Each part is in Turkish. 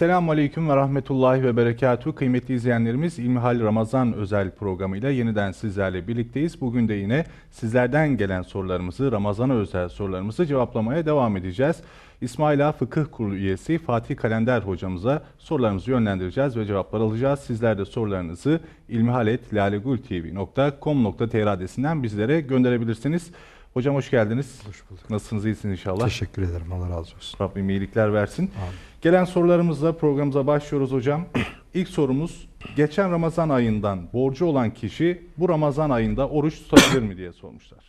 Esselamu Aleyküm ve Rahmetullahi ve Berekatuhu. Kıymetli izleyenlerimiz İlmihal Ramazan özel programıyla yeniden sizlerle birlikteyiz. Bugün de yine sizlerden gelen sorularımızı, Ramazan'a özel sorularımızı cevaplamaya devam edeceğiz. İsmaila Fıkıh Kurulu üyesi Fatih Kalender hocamıza sorularımızı yönlendireceğiz ve cevaplar alacağız. Sizler de sorularınızı ilmihaletlalegultv.com.tr adresinden bizlere gönderebilirsiniz. Hocam hoş geldiniz. Hoş bulduk. Nasılsınız, iyisiniz inşallah. Teşekkür ederim. Allah razı olsun. Rabbim iyilikler versin. Amin. Gelen sorularımızla programımıza başlıyoruz hocam. İlk sorumuz, geçen Ramazan ayından borcu olan kişi bu Ramazan ayında oruç tutabilir mi diye sormuşlar.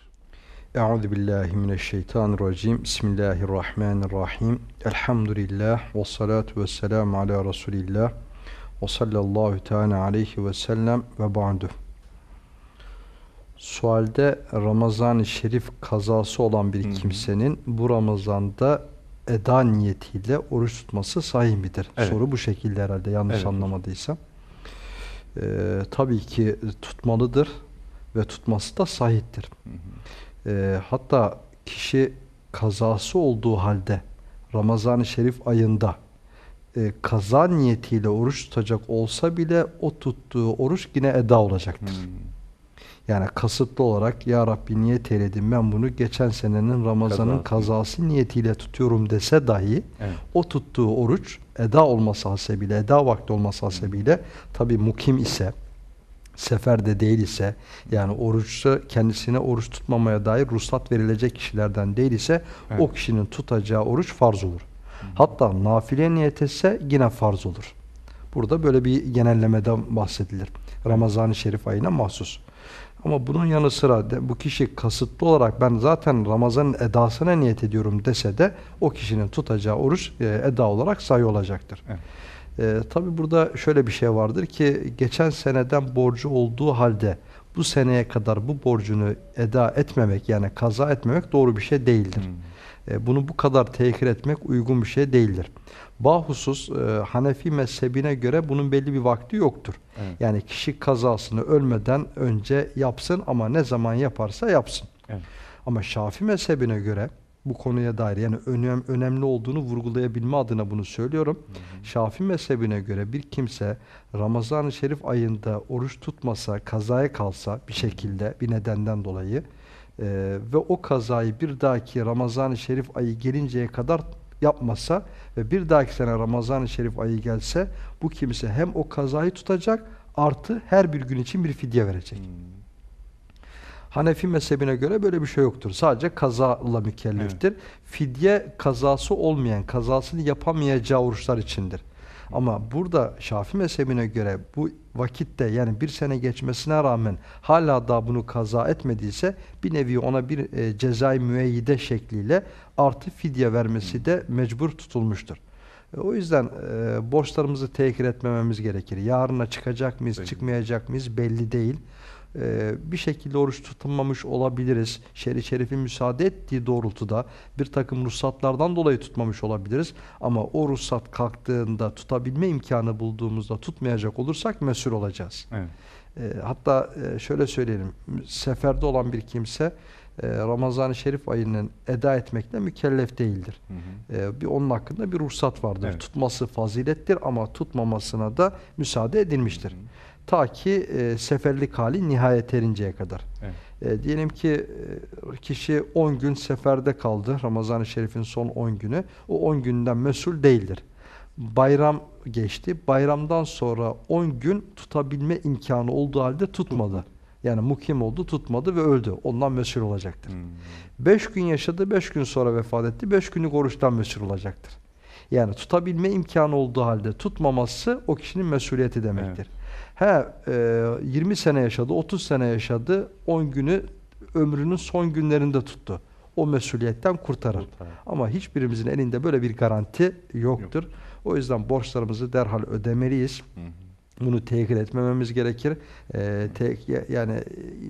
Euzu billahi mineşşeytanirracim. Bismillahirrahmanirrahim. Elhamdülillah ve salatu vesselam ala Resulillah ve sallallahu teala aleyhi ve sellem ve ba'du. Sualde Ramazan-ı Şerif kazası olan bir Hı hı. kimsenin bu Ramazan'da eda niyetiyle oruç tutması sahih midir? Evet. Soru bu şekilde herhalde yanlış Evet anlamadıysam. Ee, tabii ki tutmalıdır ve tutması da sahiptir. Ee, hatta kişi kazası olduğu halde Ramazan-ı Şerif ayında e, kaza niyetiyle oruç tutacak olsa bile o tuttuğu oruç yine eda olacaktır. Hmm. Yani kasıtlı olarak ya Rabbi niyet eyledim ben bunu geçen senenin Ramazan'ın Kazası. kazası niyetiyle tutuyorum dese dahi Evet. o tuttuğu oruç eda olması hasebiyle, eda vakti olması hasebiyle tabi mukim ise, seferde değil ise, yani oruçta kendisine oruç tutmamaya dair ruhsat verilecek kişilerden değil ise Evet. o kişinin tutacağı oruç farz olur. Hatta nafile niyet etse yine farz olur. Burada böyle bir genellemeden bahsedilir. Ramazan-ı Şerif ayına mahsus. Ama bunun yanı sıra bu kişi kasıtlı olarak ben zaten Ramazan'ın edasına niyet ediyorum dese de o kişinin tutacağı oruç e, eda olarak sayı olacaktır. Evet. E, Tabi burada şöyle bir şey vardır ki geçen seneden borcu olduğu halde bu seneye kadar bu borcunu eda etmemek yani kaza etmemek doğru bir şey değildir. Hmm. E, Bunu bu kadar tehir etmek uygun bir şey değildir. Bahusus e, Hanefi mezhebine göre bunun belli bir vakti yoktur. Evet. Yani kişi kazasını ölmeden önce yapsın ama ne zaman yaparsa yapsın. Evet. Ama Şafi mezhebine göre bu konuya dair yani önem, önemli olduğunu vurgulayabilme adına bunu söylüyorum. Şafi mezhebine göre bir kimse Ramazan-ı Şerif ayında oruç tutmasa, kazaya kalsa bir şekilde bir nedenden dolayı e, ve o kazayı bir dahaki Ramazan-ı Şerif ayı gelinceye kadar yapmasa ve bir dahaki sene Ramazan-ı Şerif ayı gelse bu kimse hem o kazayı tutacak artı her bir gün için bir fidye verecek. Hmm. Hanefi mezhebine göre böyle bir şey yoktur. Sadece kazayla mükelleftir. Fidye kazası olmayan, kazasını yapamayacağı oruçlar içindir. Ama burada Şafi mezhebine göre bu vakitte yani bir sene geçmesine rağmen hala da bunu kaza etmediyse bir nevi ona bir e, cezai müeyyide şekliyle artı fidye vermesi de mecbur tutulmuştur. E, O yüzden e, borçlarımızı tehir etmememiz gerekir. Yarına çıkacak mıyız, Peki. çıkmayacak mıyız belli değil. E, bir şekilde oruç tutulmamış olabiliriz. Şer'i şerifin müsaade ettiği doğrultuda bir takım ruhsatlardan dolayı tutmamış olabiliriz. Ama o ruhsat kalktığında tutabilme imkanı bulduğumuzda tutmayacak olursak mesul olacağız. Evet. E, hatta e, şöyle söyleyelim, seferde olan bir kimse e, Ramazan-ı Şerif ayının eda etmekle mükellef değildir. Hı hı. E, bir onun hakkında bir ruhsat vardır. Evet. Tutması fazilettir ama tutmamasına da müsaade edilmiştir. Hı hı. Ta ki e, seferlik hali nihayet erinceye kadar. Evet. E, diyelim ki e, kişi 10 gün seferde kaldı. Ramazan-ı Şerif'in son 10 günü. O 10 günden mesul değildir. Bayram geçti. Bayramdan sonra 10 gün tutabilme imkanı olduğu halde tutmadı. Yani mukim oldu, tutmadı ve öldü. Ondan mesul olacaktır. Hmm. 5 gün yaşadı, 5 gün sonra vefat etti. 5 günlük oruçtan mesul olacaktır. Yani tutabilme imkanı olduğu halde tutmaması o kişinin mesuliyeti demektir. He, e, 20 sene yaşadı, 30 sene yaşadı, 10 günü ömrünün son günlerinde tuttu. O mesuliyetten kurtarır. Kurtarır. Ama hiçbirimizin elinde böyle bir garanti yoktur. O yüzden borçlarımızı derhal ödemeliyiz. Hı hı. Bunu tehir etmememiz gerekir. Ee, te- ya- yani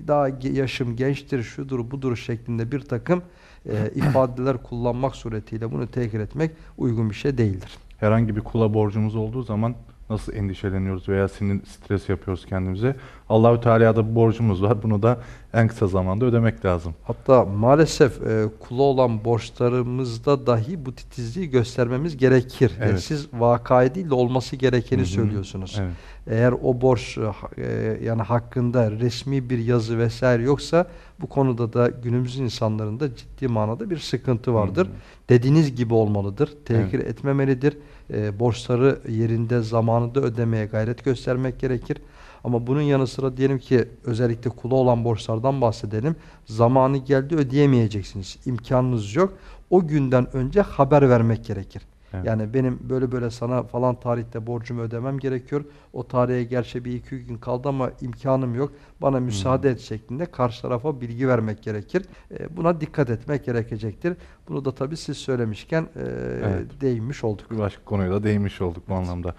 daha yaşım gençtir, şudur budur şeklinde bir takım e, ifadeler kullanmak suretiyle bunu tehir etmek uygun bir şey değildir. Herhangi bir kula borcumuz olduğu zaman nasıl endişeleniyoruz veya sinir stres yapıyoruz kendimize. Allahü Teala'ya da borcumuz var. Bunu da en kısa zamanda ödemek lazım. Hatta maalesef e, kula olan borçlarımızda dahi bu titizliği göstermemiz gerekir. Evet. siz vakayı değil de olması gerekeni Hı hı. söylüyorsunuz. Evet. Eğer o borç e, e, yani hakkında resmi bir yazı vesaire yoksa bu konuda da günümüz insanlarında ciddi manada bir sıkıntı vardır. Hı hı. Dediğiniz gibi olmalıdır. Tehir etmemelidir. E, borçları yerinde zamanında ödemeye gayret göstermek gerekir. Ama bunun yanı sıra diyelim ki özellikle kula olan borçlardan bahsedelim. Zamanı geldi ödeyemeyeceksiniz. İmkanınız yok. O günden önce haber vermek gerekir. Evet. Yani benim böyle böyle sana falan tarihte borcumu ödemem gerekiyor. O tarihe gerçi bir iki gün kaldı ama imkanım yok. Bana müsaade et şeklinde karşı tarafa bilgi vermek gerekir. E, buna dikkat etmek gerekecektir. Bunu da tabii siz söylemişken e, Evet. değinmiş olduk. Bir başka konuya da değinmiş olduk bu anlamda.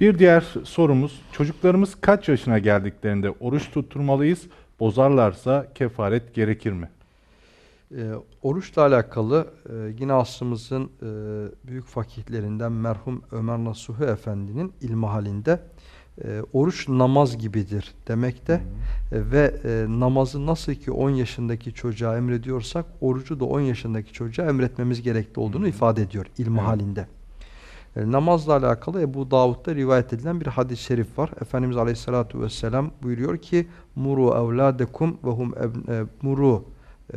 Bir diğer sorumuz, çocuklarımız kaç yaşına geldiklerinde oruç tutturmalıyız? Bozarlarsa kefaret gerekir mi? E, oruçla alakalı e, yine asrımızın e, büyük fakihlerinden merhum Ömer Nasuhi Efendi'nin ilmihalinde e, oruç namaz gibidir demekte. E, ve e, namazı nasıl ki 10 yaşındaki çocuğa emrediyorsak orucu da 10 yaşındaki çocuğa emretmemiz gerekli olduğunu Hı hı. ifade ediyor ilmi Evet. halinde. E, namazla alakalı Ebu Davud'da rivayet edilen bir hadis-i şerif var. Efendimiz Aleyhisselatü Vesselam buyuruyor ki muru evladekum ve hum e, muru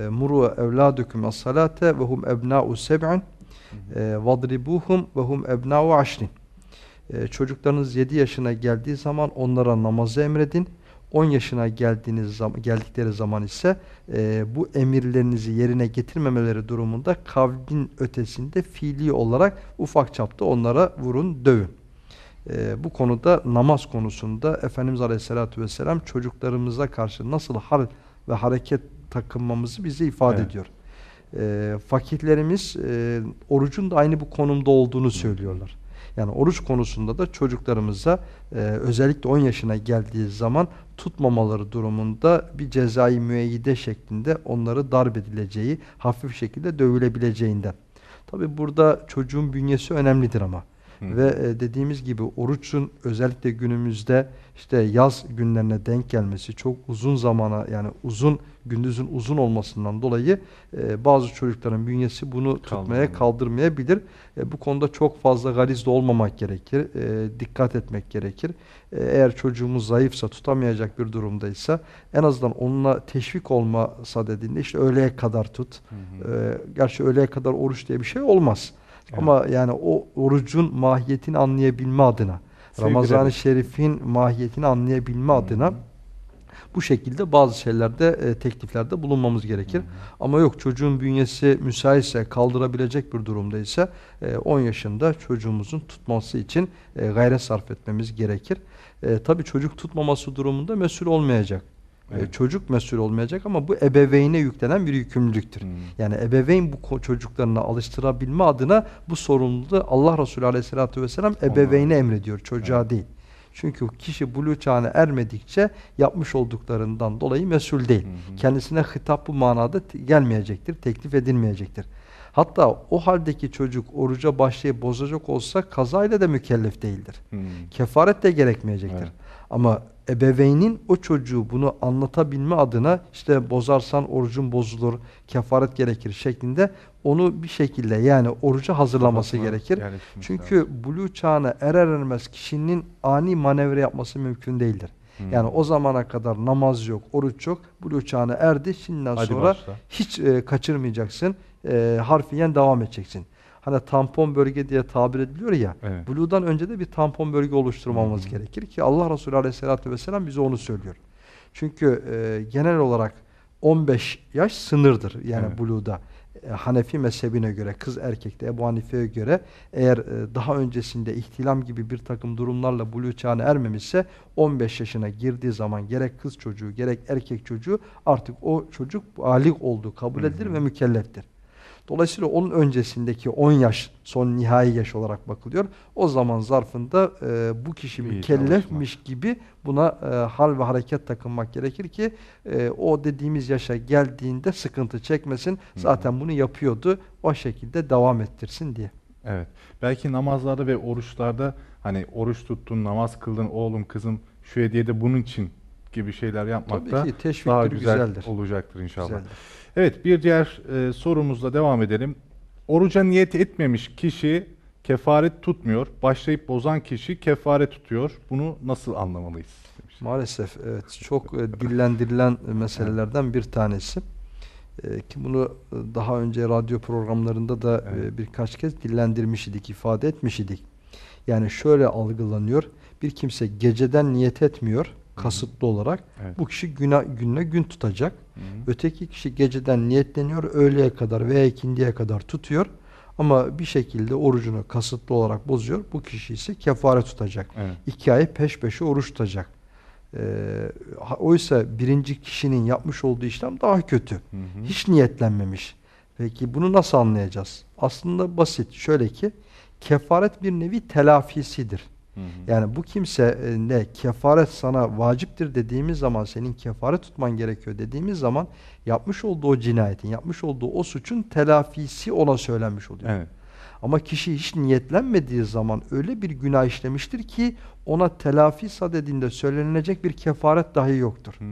muru evladukum as-salate ve hum ebna'u seb'in e, vadribuhum ve hum ebna'u aşrin. E, çocuklarınız 7 yaşına geldiği zaman onlara namazı emredin. 10 yaşına geldiğiniz zaman geldikleri zaman ise e, bu emirlerinizi yerine getirmemeleri durumunda kavlin ötesinde fiili olarak ufak çapta onlara vurun, dövün. E, bu konuda namaz konusunda Efendimiz Aleyhisselatü Vesselam çocuklarımıza karşı nasıl hal ve hareket takınmamızı bize ifade Evet. ediyor. E, fakihlerimiz e, orucun da aynı bu konumda olduğunu söylüyorlar. Yani oruç konusunda da çocuklarımıza e, özellikle 10 yaşına geldiği zaman tutmamaları durumunda bir cezai müeyyide şeklinde onları darp edileceği, hafif şekilde dövülebileceğinden. Tabi burada çocuğun bünyesi önemlidir ama. Hı. Ve e, dediğimiz gibi oruçun özellikle günümüzde işte yaz günlerine denk gelmesi çok uzun zamana yani uzun gündüzün uzun olmasından dolayı e, bazı çocukların bünyesi bunu tutmaya Kaldırmıyor. kaldırmayabilir. E, bu konuda çok fazla galizde olmamak gerekir. E, dikkat etmek gerekir. E, eğer çocuğumuz zayıfsa tutamayacak bir durumdaysa en azından onunla teşvik olmasa dediğinde işte öğleye kadar tut. Hı hı. E, gerçi öğleye kadar oruç diye bir şey olmaz. Evet. Ama yani o orucun mahiyetini anlayabilme adına, Ramazan-ı. Şerif'in mahiyetini anlayabilme Hı adına hı. bu şekilde bazı şeylerde e, tekliflerde bulunmamız gerekir. Hı hı. Ama yok çocuğun bünyesi müsaitse, kaldırabilecek bir durumdaysa e, 10 yaşında çocuğumuzun tutması için e, gayret sarf etmemiz gerekir. E, tabii çocuk tutmaması durumunda mesul olmayacak. E, Evet. çocuk mesul olmayacak ama bu ebeveyne yüklenen bir yükümlülüktür. Hı. Yani ebeveyn bu çocuklarını alıştırabilme adına bu sorumluluğu Allah Resulü Aleyhisselatü Vesselam ebeveyne emrediyor, çocuğa Evet. değil. Çünkü kişi buluğ çağına ermedikçe yapmış olduklarından dolayı mesul değil. Hı hı. Kendisine hitap bu manada gelmeyecektir, teklif edilmeyecektir. Hatta o haldeki çocuk oruca başlayıp bozacak olsa kazayla da mükellef değildir. Hı. Kefaret de gerekmeyecektir. Evet. Ama ebeveynin o çocuğu bunu anlatabilme adına işte bozarsan orucun bozulur, kefaret gerekir şeklinde onu bir şekilde yani oruca hazırlaması Kafasına gerekir. Çünkü lazım. çağına erer ermez kişinin ani manevra yapması mümkün değildir. Hı. Yani o zamana kadar namaz yok, oruç yok. Buluğ çağına erdi. Şimdiden Hadi sonra başla. hiç e, kaçırmayacaksın. E, harfiyen devam edeceksin. Hani tampon bölge diye tabir ediliyor ya. Evet. Buluğdan önce de bir tampon bölge oluşturmamız Hı hı. gerekir ki Allah Resulü Aleyhisselatü Vesselam bize onu söylüyor. Çünkü e, genel olarak 15 yaş sınırdır yani Evet. buluğda. E, Hanefi mezhebine göre, kız erkekte Ebu Hanife'ye göre eğer e, daha öncesinde ihtilam gibi bir takım durumlarla buluğ çağına ermemişse 15 yaşına girdiği zaman gerek kız çocuğu gerek erkek çocuğu artık o çocuk balik olduğu kabul Hı edilir hı. ve mükelleftir. Dolayısıyla onun öncesindeki 10 yaş son nihai yaş olarak bakılıyor. O zaman zarfında e, bu kişi mükellefmiş gibi buna e, hal ve hareket takınmak gerekir ki e, o dediğimiz yaşa geldiğinde sıkıntı çekmesin. hı. Zaten bunu yapıyordu. O şekilde devam ettirsin diye. Evet. Belki namazlarda ve oruçlarda hani oruç tuttun, namaz kıldın, oğlum, kızım şu hediye de bunun için gibi şeyler yapmak da daha güzel güzeldir. olacaktır inşallah. Güzeldir. Evet bir diğer e, sorumuzla devam edelim. Oruca niyet etmemiş kişi kefaret tutmuyor. Başlayıp bozan kişi kefaret tutuyor. Bunu nasıl anlamalıyız? demiş. Maalesef evet çok e, dillendirilen meselelerden bir tanesi. E, ki bunu e, daha önce radyo programlarında da e, Evet. birkaç kez dillendirmiş idik, ifade etmiş idik. Yani şöyle algılanıyor. Bir kimse geceden niyet etmiyor kasıtlı olarak. Evet. Bu kişi güne, gününe gün tutacak. Hı hı. Öteki kişi geceden niyetleniyor, öğleye kadar veya ikindiye kadar tutuyor. Ama bir şekilde orucunu kasıtlı olarak bozuyor. Bu kişi ise kefare tutacak. Evet. İki ay peş peşe oruç tutacak. Ee, oysa birinci kişinin yapmış olduğu işlem daha kötü. Hı hı. Hiç niyetlenmemiş. Peki bunu nasıl anlayacağız? Aslında basit. Şöyle ki kefaret bir nevi telafisidir. Hı hı. Yani bu kimse e, ne kefaret sana vaciptir dediğimiz zaman senin kefaret tutman gerekiyor dediğimiz zaman yapmış olduğu o cinayetin, yapmış olduğu o suçun telafisi ona söylenmiş oluyor. Evet. Ama kişi hiç niyetlenmediği zaman öyle bir günah işlemiştir ki ona telafi sadedinde söylenilecek bir kefaret dahi yoktur. Hmm.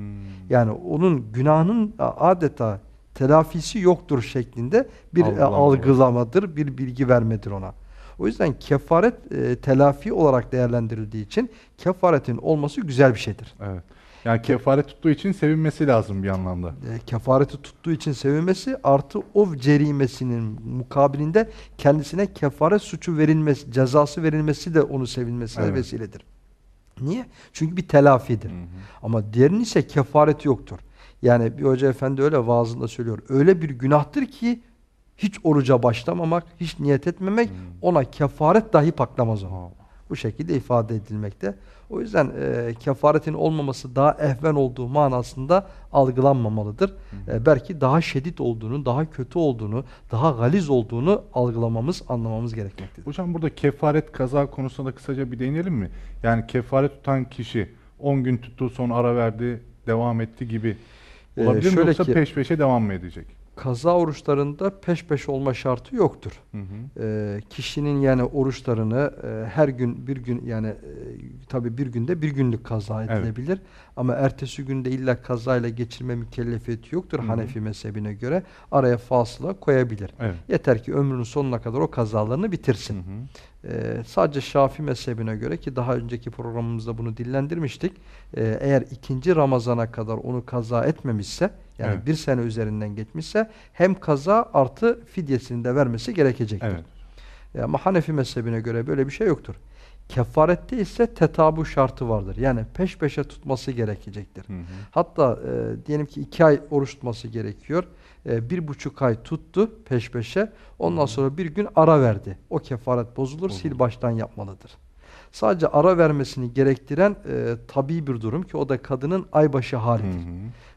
Yani onun günahının adeta telafisi yoktur şeklinde bir e, Algılama algılamadır, bir bilgi vermedir ona. O yüzden kefaret e, telafi olarak değerlendirildiği için kefaretin olması güzel bir şeydir. Evet. Yani kefaret tuttuğu için sevinmesi lazım bir anlamda. E, kefareti tuttuğu için sevinmesi artı o cerimesinin mukabilinde kendisine kefaret suçu verilmesi, cezası verilmesi de onu sevinmesine Evet. vesiledir. Niye? Çünkü bir telafidir. Hı hı. Ama diğerinin ise kefareti yoktur. Yani bir hoca efendi öyle vaazında söylüyor. Öyle bir günahtır ki hiç oruca başlamamak, hiç niyet etmemek Hmm. ona kefaret dahi paklamaz onu. Bu şekilde ifade edilmekte. O yüzden e, kefaretin olmaması daha ehven olduğu manasında algılanmamalıdır. E, belki daha şiddet olduğunu, daha kötü olduğunu, daha galiz olduğunu algılamamız, anlamamız gerekmektedir. Hocam burada kefaret kaza konusunda da kısaca bir değinelim mi? Yani kefaret tutan kişi 10 gün tuttu sonra ara verdi, devam etti gibi Ee, olabilir mi şöyle yoksa ki- peş peşe devam mı edecek? Kaza oruçlarında peş peş olma şartı yoktur. Hı hı. E, kişinin yani oruçlarını e, her gün bir gün yani e, tabi bir günde bir günlük kaza Evet. edilebilir. Ama ertesi günde illa kazayla geçirme mükellefiyeti yoktur Hı hı. Hanefi mezhebine göre. Araya fasıla koyabilir. Evet. Yeter ki ömrünün sonuna kadar o kazalarını bitirsin. Hı hı. Ee, sadece Şafi mezhebine göre ki daha önceki programımızda bunu dillendirmiştik. Ee, eğer ikinci Ramazan'a kadar onu kaza etmemişse yani Evet. bir sene üzerinden geçmişse hem kaza artı fidyesini de vermesi gerekecektir. Evet. E, Ama Hanefi mezhebine göre böyle bir şey yoktur. Kefarette ise tetabu şartı vardır. Yani peş peşe tutması gerekecektir. Hı hı. Hatta e, diyelim ki iki ay oruç tutması gerekiyor. E, bir buçuk ay tuttu peş peşe. Ondan sonra bir gün ara verdi. O kefaret bozulur, Bozulur. sil baştan yapmalıdır. Sadece ara vermesini gerektiren e, tabii bir durum ki o da kadının aybaşı Hı halidir. hı.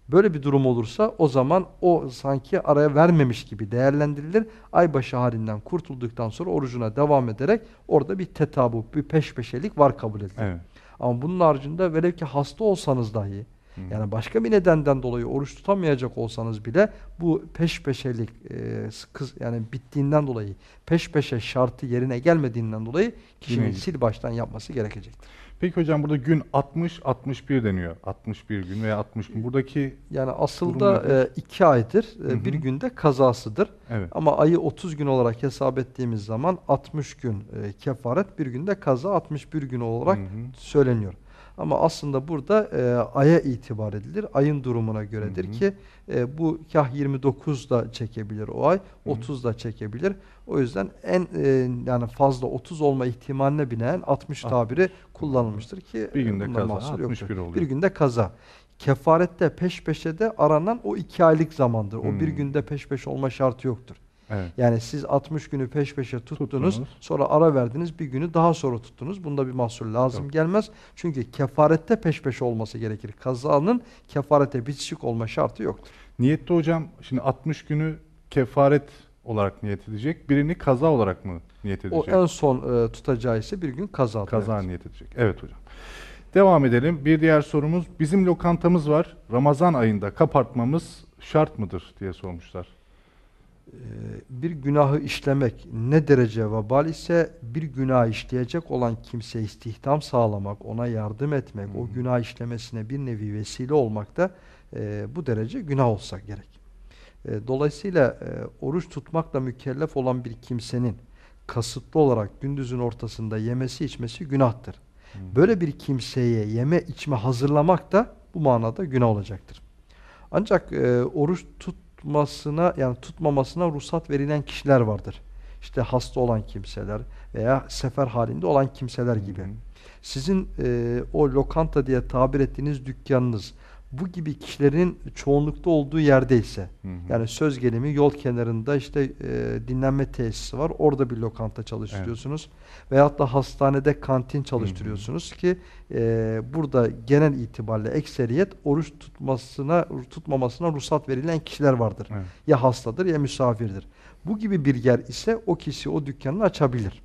Böyle bir durum olursa o zaman o sanki araya vermemiş gibi değerlendirilir. Aybaşı halinden kurtulduktan sonra orucuna devam ederek orada bir tetabu, bir peş peşelik var kabul edilir. Evet. Ama bunun haricinde velev ki hasta olsanız dahi Hı yani başka bir nedenden dolayı oruç tutamayacak olsanız bile bu peş peşelik e, kız yani bittiğinden dolayı peş peşe şartı yerine gelmediğinden dolayı kişinin sil baştan yapması gerekecektir. Peki hocam burada gün 60 61 deniyor. 61 gün veya 60 gün. Buradaki Yani aslında nedir? e, iki aydır, e, Hı hı. bir günde kazasıdır. evet. Ama ayı 30 gün olarak hesap ettiğimiz zaman 60 gün e, kefaret, bir günde kaza 61 gün olarak Hı hı. söyleniyor. Ama aslında burada e, aya itibar edilir. Ayın durumuna göredir Hı hı. ki e, bu kah 29 da çekebilir o ay, hı. 30 da çekebilir. O yüzden en e, yani fazla 30 olma ihtimaline binaen 60 Ah. tabiri kullanılmıştır ki Bir e, günde bundan kaza, mahsur 61 yoktur. oluyor. Bir günde kaza. Kefarette peş peşe de aranan o iki aylık zamandır. O bir günde peş peşe olma şartı yoktur. Evet. Yani siz 60 günü peş peşe tuttunuz, Tuttunuz. sonra ara verdiniz, bir günü daha sonra tuttunuz. Bunda bir mahsur lazım Yok. gelmez. Çünkü kefarette peş peşe olması gerekir. Kazanın kefarete bitişik olma şartı yoktur. Niyette hocam şimdi 60 günü kefaret olarak niyet edecek. Birini kaza olarak mı niyet O edecek? en son e, tutacağı ise bir gün kaza. Kaza niyet edecek. Evet hocam. Devam edelim. Bir diğer sorumuz. Bizim lokantamız var. Ramazan ayında kapatmamız şart mıdır diye sormuşlar. Ee, bir günahı işlemek ne derece vebal ise bir günah işleyecek olan kimseye istihdam sağlamak, ona yardım etmek, Hı o günah işlemesine bir nevi vesile olmak da e, bu derece günah olsa gerek. E, dolayısıyla e, oruç tutmakla mükellef olan bir kimsenin kasıtlı olarak gündüzün ortasında yemesi içmesi günahtır. Hı. Böyle bir kimseye yeme içme hazırlamak da bu manada günah olacaktır. Ancak e, oruç tutmasına yani tutmamasına ruhsat verilen kişiler vardır. İşte hasta olan kimseler veya sefer halinde olan kimseler gibi. Sizin e, o lokanta diye tabir ettiğiniz dükkanınız bu gibi kişilerin çoğunlukta olduğu yerdeyse Hı hı. yani söz gelimi yol kenarında işte e, dinlenme tesisi var. Orada bir lokanta çalıştırıyorsunuz. Veyahut da hastanede kantin çalıştırıyorsunuz ki e, burada genel itibariyle ekseriyet oruç tutmasına tutmamasına ruhsat verilen kişiler vardır. Evet. Ya hastadır ya misafirdir. Bu gibi bir yer ise o kişi o dükkanını açabilir.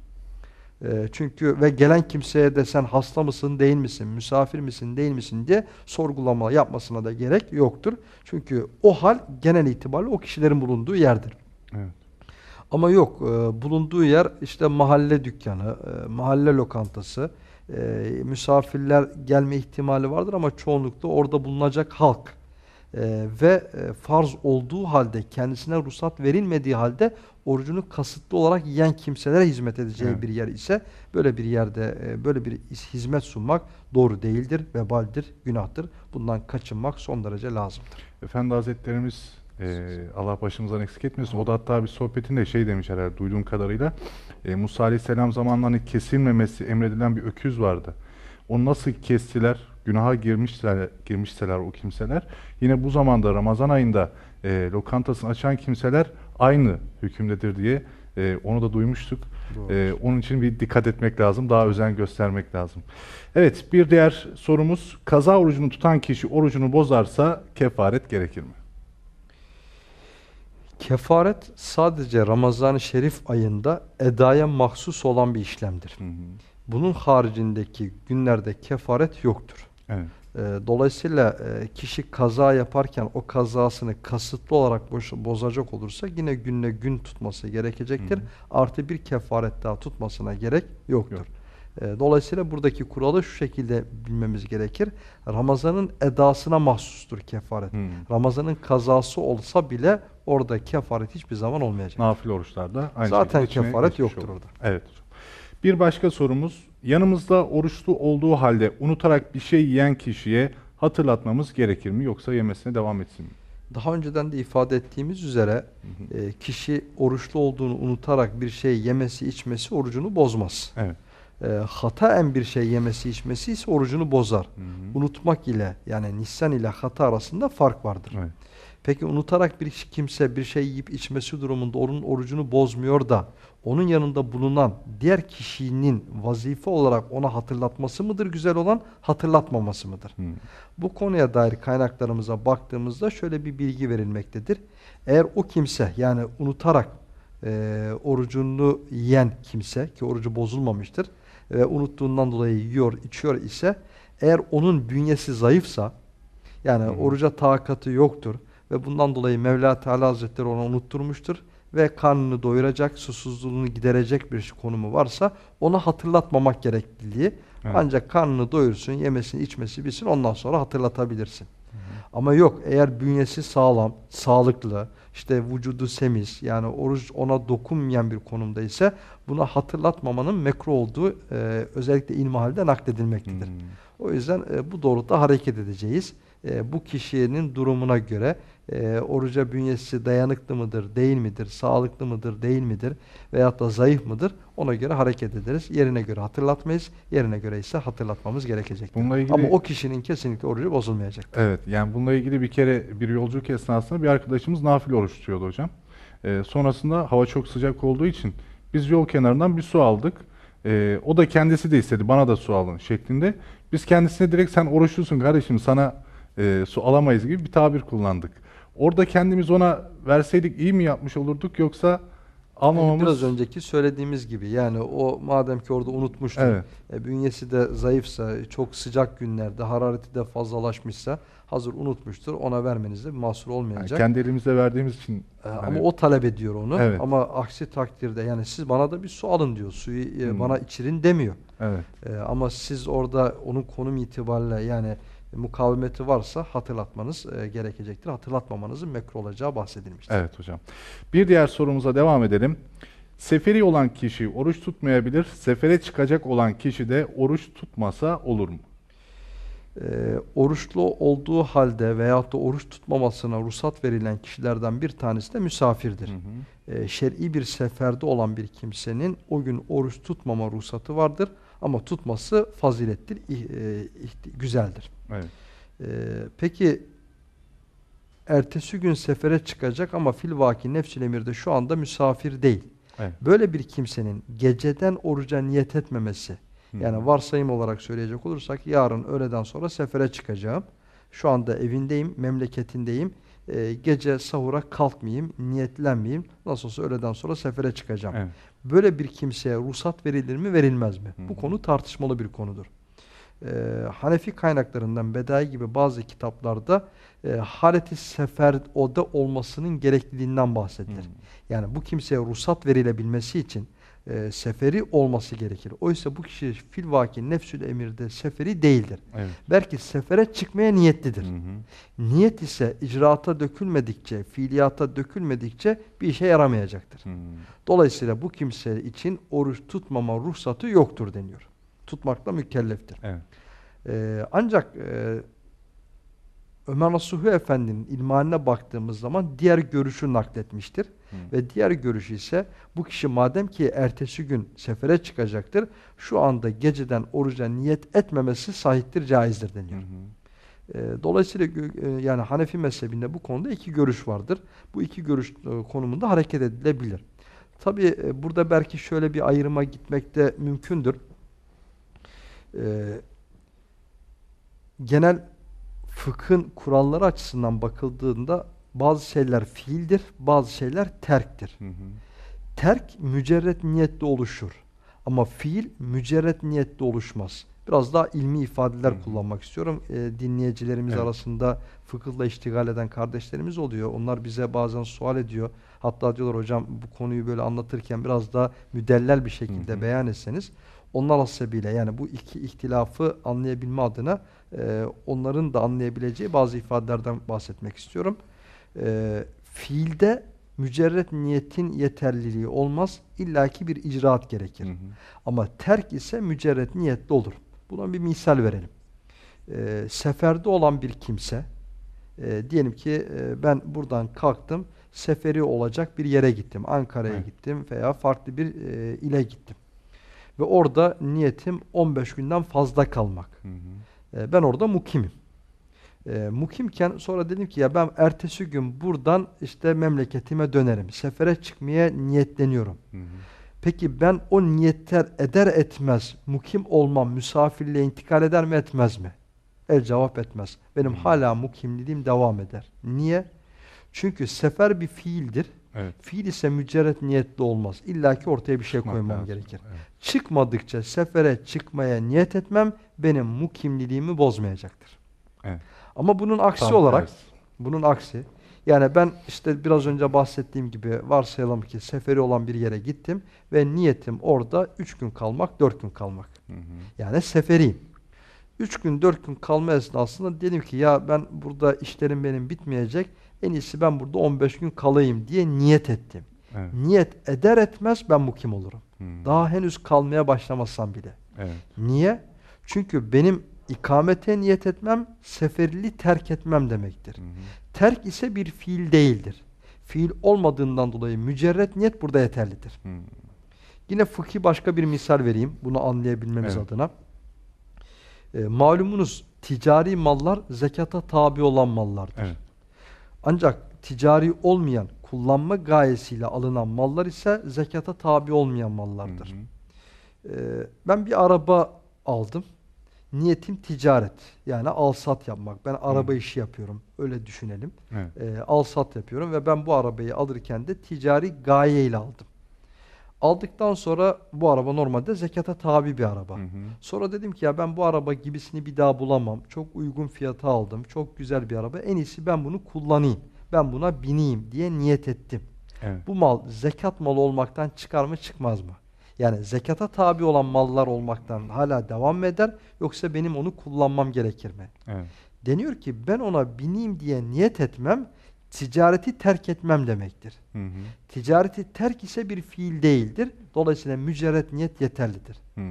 E, çünkü ve gelen kimseye de sen hasta mısın değil misin, misafir misin değil misin diye sorgulama yapmasına da gerek yoktur. Çünkü o hal genel itibariyle o kişilerin bulunduğu yerdir. Evet. Ama yok e, bulunduğu yer işte mahalle dükkanı, e, mahalle lokantası, e, misafirler gelme ihtimali vardır ama çoğunlukla orada bulunacak halk e, ve e, farz olduğu halde kendisine ruhsat verilmediği halde orucunu kasıtlı olarak yiyen kimselere hizmet edeceği Evet. bir yer ise böyle bir yerde e, böyle bir hizmet sunmak doğru değildir, vebaldir, günahtır. Bundan kaçınmak son derece lazımdır. Efendi Hazretlerimiz e, Allah başımızdan eksik etmesin. O da hatta bir sohbetinde şey demiş herhalde duyduğum kadarıyla. E, Musa Aleyhisselam hani kesilmemesi emredilen bir öküz vardı. Onu nasıl kestiler? Günaha girmişler, girmişseler o kimseler. Yine bu zamanda Ramazan ayında e, lokantasını açan kimseler aynı hükümdedir diye e, onu da duymuştuk. Doğru. E, onun için bir dikkat etmek lazım. Daha özen göstermek lazım. Evet bir diğer sorumuz. Kaza orucunu tutan kişi orucunu bozarsa kefaret gerekir mi? Kefaret sadece Ramazan-ı Şerif ayında edaya mahsus olan bir işlemdir. Hı hı. Bunun haricindeki günlerde kefaret yoktur. Evet. Ee, Dolayısıyla e, kişi kaza yaparken o kazasını kasıtlı olarak boş- bozacak olursa yine günle gün tutması gerekecektir. Hı hı. Artı bir kefaret daha tutmasına gerek yoktur. Yok. Ee, Dolayısıyla buradaki kuralı şu şekilde bilmemiz gerekir. Ramazanın edasına mahsustur kefaret. Hı. Ramazanın kazası olsa bile orada kefaret hiçbir zaman olmayacak. Nafile oruçlarda aynı Zaten kefaret yoktur olur. orada. Evet. Bir başka sorumuz. Yanımızda oruçlu olduğu halde unutarak bir şey yiyen kişiye hatırlatmamız gerekir mi yoksa yemesine devam etsin mi? Daha önceden de ifade ettiğimiz üzere e, kişi oruçlu olduğunu unutarak bir şey yemesi içmesi orucunu bozmaz. Evet. E, hataen bir şey yemesi içmesi ise orucunu bozar. Hı hı. Unutmak ile yani nisyan ile hata arasında fark vardır. Evet. Peki unutarak bir kimse bir şey yiyip içmesi durumunda onun orucunu bozmuyor da onun yanında bulunan diğer kişinin vazife olarak ona hatırlatması mıdır güzel olan hatırlatmaması mıdır? Hı. Bu konuya dair kaynaklarımıza baktığımızda şöyle bir bilgi verilmektedir. Eğer o kimse yani unutarak e, orucunu yiyen kimse ki orucu bozulmamıştır ve unuttuğundan dolayı yiyor içiyor ise eğer onun bünyesi zayıfsa yani Hı hı. oruca takatı yoktur ve bundan dolayı Mevla Teala Hazretleri ona unutturmuştur ve karnını doyuracak, susuzluğunu giderecek bir konumu varsa ona hatırlatmamak gerekliliği Evet. ancak karnını doyursun, yemesini, içmesi bilsin ondan sonra hatırlatabilirsin. Ama yok eğer bünyesi sağlam, sağlıklı, işte vücudu semiz yani oruç ona dokunmayan bir konumda ise buna hatırlatmamanın mekruh olduğu e, özellikle ilmihalde nakledilmektedir. Hı. O yüzden e, bu doğrultuda hareket edeceğiz. E, bu kişinin durumuna göre e, oruca bünyesi dayanıklı mıdır, değil midir, sağlıklı mıdır, değil midir veyahut da zayıf mıdır ona göre hareket ederiz. Yerine göre hatırlatmayız, yerine göre ise hatırlatmamız gerekecektir. Bununla ilgili- Ama o kişinin kesinlikle orucu bozulmayacak. Evet yani bununla ilgili bir kere bir yolculuk esnasında bir arkadaşımız nafile oruç tutuyordu hocam. Ee, sonrasında hava çok sıcak olduğu için biz yol kenarından bir su aldık. Ee, o da kendisi de istedi bana da su alın şeklinde. Biz kendisine direkt sen oruçlusun kardeşim sana e, su alamayız gibi bir tabir kullandık. Orada kendimiz ona verseydik iyi mi yapmış olurduk yoksa Almamamız Biraz önceki söylediğimiz gibi yani o madem ki orada unutmuştur. Evet. E, bünyesi de zayıfsa, çok sıcak günlerde harareti de fazlalaşmışsa hazır unutmuştur. Ona vermenizde bir mahsur yani olmayacak. kendi elimize verdiğimiz için E, hani- Ama o talep ediyor onu. Evet. Ama aksi takdirde yani siz bana da bir su alın diyor. Suyu e, Hmm. bana içirin demiyor. evet. E, ama siz orada onun konum itibariyle yani mukavemeti varsa hatırlatmanız e, gerekecektir. Hatırlatmamanızın mekruh olacağı bahsedilmiştir. Evet hocam. Bir diğer sorumuza devam edelim. Seferi olan kişi oruç tutmayabilir. Sefere çıkacak olan kişi de oruç tutmasa olur mu? e, oruçlu olduğu halde veyahut da oruç tutmamasına ruhsat verilen kişilerden bir tanesi de misafirdir. E, şer'i bir seferde olan bir kimsenin o gün oruç tutmama ruhsatı vardır ama tutması fazilettir, e, güzeldir. Evet. E, peki ertesi gün sefere çıkacak ama fil vaki nefsül emirde şu anda misafir değil. Evet. Böyle bir kimsenin geceden oruca niyet etmemesi, Hı. yani varsayım olarak söyleyecek olursak yarın öğleden sonra sefere çıkacağım. Şu anda evindeyim, memleketindeyim. Ee, gece sahura kalkmayayım, niyetlenmeyeyim. Nasıl olsa öğleden sonra sefere çıkacağım. Evet. Böyle bir kimseye ruhsat verilir mi, verilmez mi? Hı Bu konu tartışmalı bir konudur. Ee, Hanefi kaynaklarından Bedai gibi bazı kitaplarda e, haleti sefer oda olmasının gerekliliğinden bahsedilir. Hı. Yani bu kimseye ruhsat verilebilmesi için e, seferi olması gerekir. Oysa bu kişi fil vaki nefsül emirde seferi değildir. Evet. Belki sefere çıkmaya niyetlidir. Hı hı. Niyet ise icraata dökülmedikçe, fiiliyata dökülmedikçe bir işe yaramayacaktır. Hı. Dolayısıyla bu kimse için oruç tutmama ruhsatı yoktur deniyor. Tutmakla mükelleftir. Evet. Ee, ancak e, Ömer Nasuhi Efendi'nin ilmaline baktığımız zaman diğer görüşü nakletmiştir. Hı. Ve diğer görüşü ise bu kişi madem ki ertesi gün sefere çıkacaktır, şu anda geceden oruca niyet etmemesi sahiptir, caizdir Hı deniyor. hı. Ee, dolayısıyla e, yani Hanefi mezhebinde bu konuda iki görüş vardır. Bu iki görüş e, konumunda hareket edilebilir. Tabi burada belki şöyle bir ayrıma gitmek de mümkündür. Genel fıkhın kuralları açısından bakıldığında bazı şeyler fiildir, bazı şeyler terktir. Hı hı. Terk mücerret niyetli oluşur. Ama fiil mücerret niyetli oluşmaz. Biraz daha ilmi ifadeler Hı kullanmak istiyorum. Ee, dinleyicilerimiz Evet. arasında fıkıhla iştigal eden kardeşlerimiz oluyor. Onlar bize bazen sual ediyor. Hatta diyorlar hocam bu konuyu böyle anlatırken biraz daha müdellel bir şekilde Hı hı. beyan etseniz. Onlar hasebiyle yani bu iki ihtilafı anlayabilme adına e, onların da anlayabileceği bazı ifadelerden bahsetmek istiyorum. E, fiilde mücerret niyetin yeterliliği olmaz. illaki bir icraat gerekir. Hı hı. Ama terk ise mücerret niyetli olur. Buna bir misal verelim. Ee, seferde olan bir kimse, e, diyelim ki e, ben buradan kalktım, seferi olacak bir yere gittim. Ankara'ya Evet. gittim veya farklı bir e, ile gittim. Ve orada niyetim 15 günden fazla kalmak. Hı hı. E, ben orada mukimim. E, mukimken sonra dedim ki ya ben ertesi gün buradan işte memleketime dönerim. Sefere çıkmaya niyetleniyorum. Hı hı. Peki ben o niyetler eder etmez mukim olmam misafirliğe intikal eder mi etmez mi? El cevap etmez. Benim Hmm. hala mukimliliğim devam eder. Niye? Çünkü sefer bir fiildir. Evet. Fiil ise mücerret niyetli olmaz. İlla ki ortaya bir şey Çıkmak koymam lazım. gerekir. Evet. Çıkmadıkça sefere çıkmaya niyet etmem benim mukimliliğimi bozmayacaktır. Evet. Ama bunun aksi Tam olarak tersi. bunun aksi. Yani ben işte biraz önce bahsettiğim gibi varsayalım ki seferi olan bir yere gittim ve niyetim orada 3 gün kalmak, 4 gün kalmak. Hı hı. Yani seferiyim. 3 gün 4 gün kalma esnasında dedim ki ya ben burada işlerim benim bitmeyecek. En iyisi ben burada 15 gün kalayım diye niyet ettim. Evet. Niyet eder etmez ben mukim olurum. Hı. Daha henüz kalmaya başlamasam bile. Evet. Niye? Çünkü benim ikamete niyet etmem, seferli terk etmem demektir. Hı hı. Terk ise bir fiil değildir. Fiil olmadığından dolayı mücerret niyet burada yeterlidir. Hı. Yine fıkhi başka bir misal vereyim bunu anlayabilmemiz Evet. adına. E, malumunuz ticari mallar zekata tabi olan mallardır. Evet. Ancak ticari olmayan, kullanma gayesiyle alınan mallar ise zekata tabi olmayan mallardır. Hı hı. Ee, ben bir araba aldım. Niyetim ticaret. Yani al sat yapmak. Ben araba işi yapıyorum. Öyle düşünelim. Evet. Ee, al sat yapıyorum ve ben bu arabayı alırken de ticari gaye ile aldım. Aldıktan sonra bu araba normalde zekata tabi bir araba. Hı hı. Sonra dedim ki ya ben bu araba gibisini bir daha bulamam. Çok uygun fiyata aldım. Çok güzel bir araba. En iyisi ben bunu kullanayım. Ben buna bineyim diye niyet ettim. Evet. Bu mal zekat malı olmaktan çıkar mı çıkmaz mı? Yani zekata tabi olan mallar olmaktan hala devam eder yoksa benim onu kullanmam gerekir mi? Evet. Deniyor ki ben ona bineyim diye niyet etmem ticareti terk etmem demektir. Hı hı. Ticareti terk ise bir fiil değildir. Dolayısıyla mücerret niyet yeterlidir. Hı.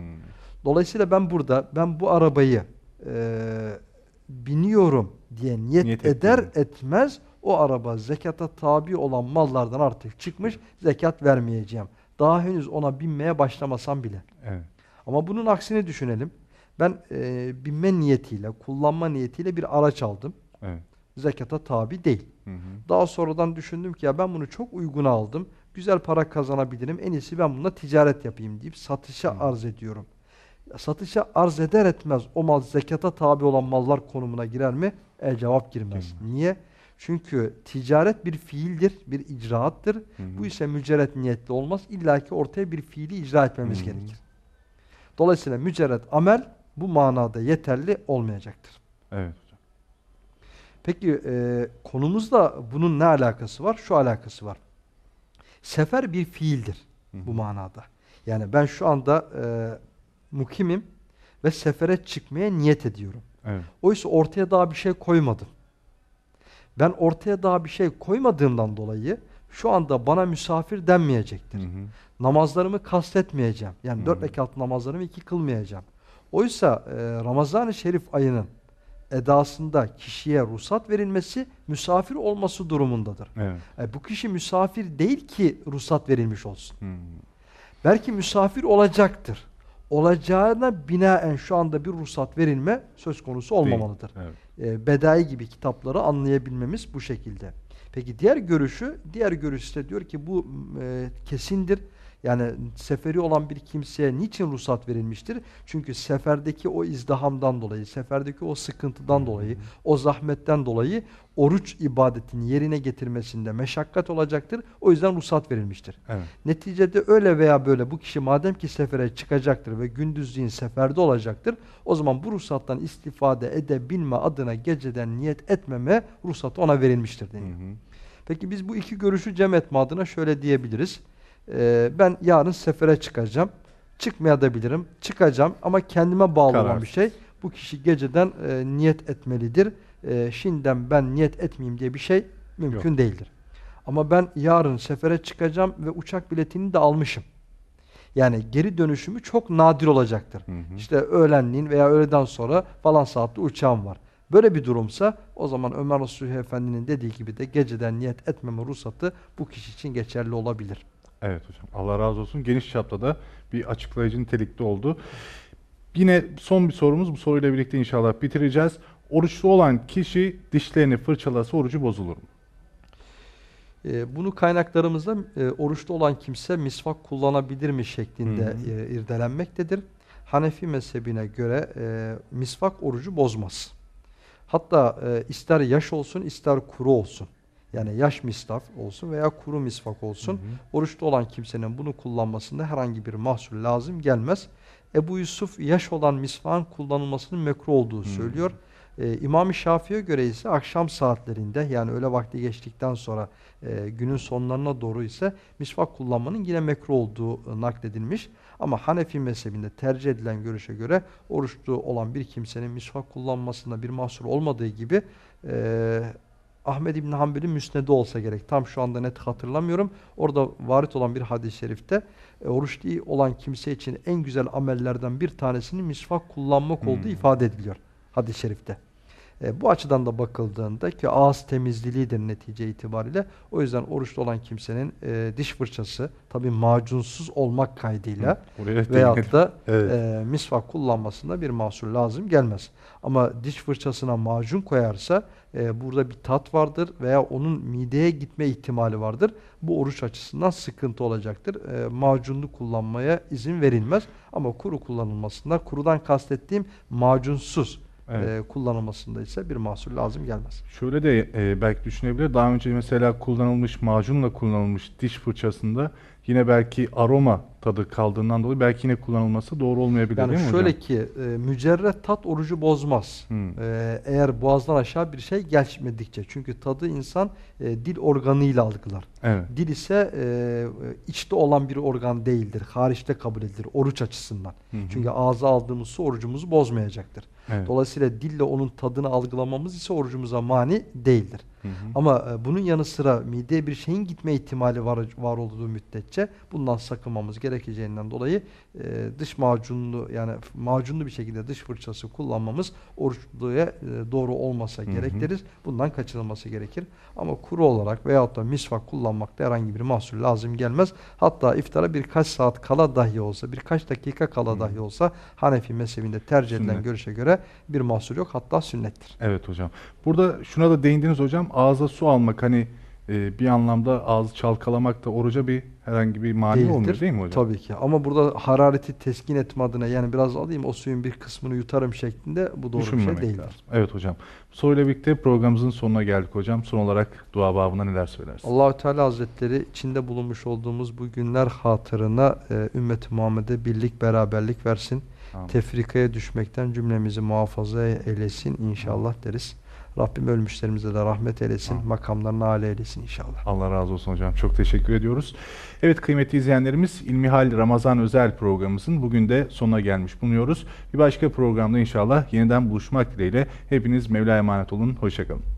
Dolayısıyla ben burada ben bu arabayı eee, biniyorum diye niyet, Niyet eder etmiyorum. etmez o araba zekata tabi olan mallardan artık çıkmış zekat vermeyeceğim. Daha henüz ona binmeye başlamasam bile. Evet. Ama bunun aksini düşünelim. Ben eee, binme niyetiyle, kullanma niyetiyle bir araç aldım. Evet. Zekata tabi değil. Hı hı. Daha sonradan düşündüm ki ya ben bunu çok uygun aldım. Güzel para kazanabilirim. En iyisi ben bununla ticaret yapayım deyip satışa Hı. arz ediyorum. Satışa arz eder etmez o mal zekata tabi olan mallar konumuna girer mi? E cevap girmez. Girmez. Niye? Çünkü ticaret bir fiildir, bir icraattır. Hı hı. Bu ise mücerret niyetli olmaz. İlla ki ortaya bir fiili icra etmemiz Hı hı. gerekir. Dolayısıyla mücerret amel bu manada yeterli olmayacaktır. Evet. Peki e, konumuzla bunun ne alakası var? Şu alakası var. Sefer bir fiildir Hı hı. bu manada. Yani ben şu anda e, mukimim ve sefere çıkmaya niyet ediyorum. Evet. Oysa ortaya daha bir şey koymadım. Ben ortaya daha bir şey koymadığımdan dolayı şu anda bana misafir denmeyecektir. Hı hı. Namazlarımı kastetmeyeceğim. Yani Hı. dört rekat namazlarımı iki kılmayacağım. Oysa e, Ramazan-ı Şerif ayının edasında kişiye ruhsat verilmesi misafir olması durumundadır. Evet. E, bu kişi misafir değil ki ruhsat verilmiş olsun. Hı. Belki misafir olacaktır. Olacağına binaen şu anda bir ruhsat verilme söz konusu olmamalıdır. Evet. E, Bedai gibi kitapları anlayabilmemiz bu şekilde. Peki diğer görüşü, diğer görüş ise diyor ki bu e, kesindir. Yani seferi olan bir kimseye niçin ruhsat verilmiştir? Çünkü seferdeki o izdihamdan dolayı, seferdeki o sıkıntıdan dolayı, o zahmetten dolayı oruç ibadetini yerine getirmesinde meşakkat olacaktır. O yüzden ruhsat verilmiştir. Evet. Neticede öyle veya böyle bu kişi madem ki sefere çıkacaktır ve gündüzliğin seferde olacaktır, o zaman bu ruhsattan istifade edebilme adına geceden niyet etmeme ruhsatı ona verilmiştir Hı deniyor. hı. Peki biz bu iki görüşü cem etme adına şöyle diyebiliriz. Ee, ben yarın sefere çıkacağım. Çıkmaya da bilirim. Çıkacağım ama kendime bağlı olan bir şey. Bu kişi geceden e, niyet etmelidir. E, şimdiden ben niyet etmeyeyim diye bir şey mümkün değildir. Ama ben yarın sefere çıkacağım ve uçak biletini de almışım. Yani geri dönüşümü çok nadir olacaktır. Hı hı. İşte öğlenliğin veya öğleden sonra falan saatte uçağım var. Böyle bir durumsa o zaman Ömer Resulü Efendi'nin dediği gibi de geceden niyet etmeme ruhsatı bu kişi için geçerli olabilir. Evet hocam. Allah razı olsun. Geniş çapta da bir açıklayıcı nitelikte oldu. Yine son bir sorumuz. Bu soruyla birlikte inşallah bitireceğiz. Oruçlu olan kişi dişlerini fırçalasa orucu bozulur mu? Ee, bunu kaynaklarımızda e, oruçlu olan kimse misvak kullanabilir mi şeklinde Hı hı. e, irdelenmektedir. Hanefi mezhebine göre e, misvak orucu bozmaz. Hatta e, ister yaş olsun ister kuru olsun. Yani yaş misvak olsun veya kuru misvak olsun. Hı hı. Oruçlu olan kimsenin bunu kullanmasında herhangi bir mahsur lazım gelmez. Ebu Yusuf yaş olan misvağın kullanılmasının mekruh olduğu Hmm. söylüyor. Ee, İmam-ı Şafii'ye göre ise akşam saatlerinde yani öğle vakti geçtikten sonra e, günün sonlarına doğru ise misvak kullanmanın yine mekruh olduğu e, nakledilmiş. Ama Hanefi mezhebinde tercih edilen görüşe göre oruçlu olan bir kimsenin misvak kullanmasında bir mahsur olmadığı gibi e, Ahmed İbni Hanbel'in müsnedi olsa gerek. Tam şu anda net hatırlamıyorum. Orada varit olan bir hadis-i şerifte e, oruçlu olan kimse için en güzel amellerden bir tanesinin misvak kullanmak olduğu Hmm. ifade ediliyor hadis-i şerifte. E, bu açıdan da bakıldığında ki ağız temizliliğidir netice itibariyle. O yüzden oruçlu olan kimsenin e, diş fırçası tabi macunsuz olmak kaydıyla Oraya veyahut da Evet. e, misvak kullanmasında bir mahsur lazım gelmez. Ama diş fırçasına macun koyarsa e, burada bir tat vardır veya onun mideye gitme ihtimali vardır. Bu oruç açısından sıkıntı olacaktır. E, macunlu kullanmaya izin verilmez. Ama kuru kullanılmasında, kurudan kastettiğim macunsuz Evet. e, kullanılmasında ise bir mahsur lazım gelmez. Şöyle de e, belki düşünebilir. Daha önce mesela kullanılmış macunla kullanılmış diş fırçasında yine belki aroma tadı kaldığından dolayı belki yine kullanılması doğru olmayabilir Yani değil mi şöyle hocam? ki e, mücerret tat orucu bozmaz. Hmm. E, eğer boğazdan aşağı bir şey geçmedikçe. Çünkü tadı insan e, dil organıyla algılar. Evet. Dil ise e, içte olan bir organ değildir. Hariçte kabul edilir oruç açısından. Hı hı. Çünkü ağza aldığımız su orucumuzu bozmayacaktır. Evet. Dolayısıyla dille onun tadını algılamamız ise orucumuza mani değildir. Hı hı. Ama e, bunun yanı sıra mideye bir şeyin gitme ihtimali var, var olduğu müddetçe bundan sakınmamız gerekeceğinden dolayı e, dış macunlu yani macunlu bir şekilde dış fırçası kullanmamız oruçluya e, doğru olmasa hı. gerektirir. Bundan kaçınılması gerekir. Ama kuru olarak veyahut da misvak kullanmakta herhangi bir mahsur lazım gelmez. Hatta iftara birkaç saat kala dahi olsa, birkaç dakika kala Hı. dahi olsa Hanefi mezhebinde tercih edilen Sünnet. görüşe göre bir mahsur yok. Hatta sünnettir. Evet hocam. Burada şuna da değindiniz hocam. Ağza su almak hani e, bir anlamda ağzı çalkalamak da oruca bir herhangi bir mani Değildir. olmuyor değil mi hocam? Tabii ki. Ama burada harareti teskin etme adına yani biraz alayım o suyun bir kısmını yutarım şeklinde bu doğru bir şey değildir. lazım. Evet hocam. Bu soruyla birlikte programımızın sonuna geldik hocam. Son olarak dua babına neler söylersiniz? Allahü Teala Hazretleri içinde bulunmuş olduğumuz bu günler hatırına e, ümmeti Muhammed'e birlik beraberlik versin. Amin. Tefrikaya düşmekten cümlemizi muhafaza eylesin inşallah deriz. Rabbim ölmüşlerimize de rahmet eylesin. Amin. Makamlarını âli eylesin inşallah. Allah razı olsun hocam. Çok teşekkür ediyoruz. Evet kıymetli izleyenlerimiz İlmihal Ramazan özel programımızın bugün de sonuna gelmiş bulunuyoruz. Bir başka programda inşallah yeniden buluşmak dileğiyle hepiniz Mevla'ya emanet olun. Hoşçakalın.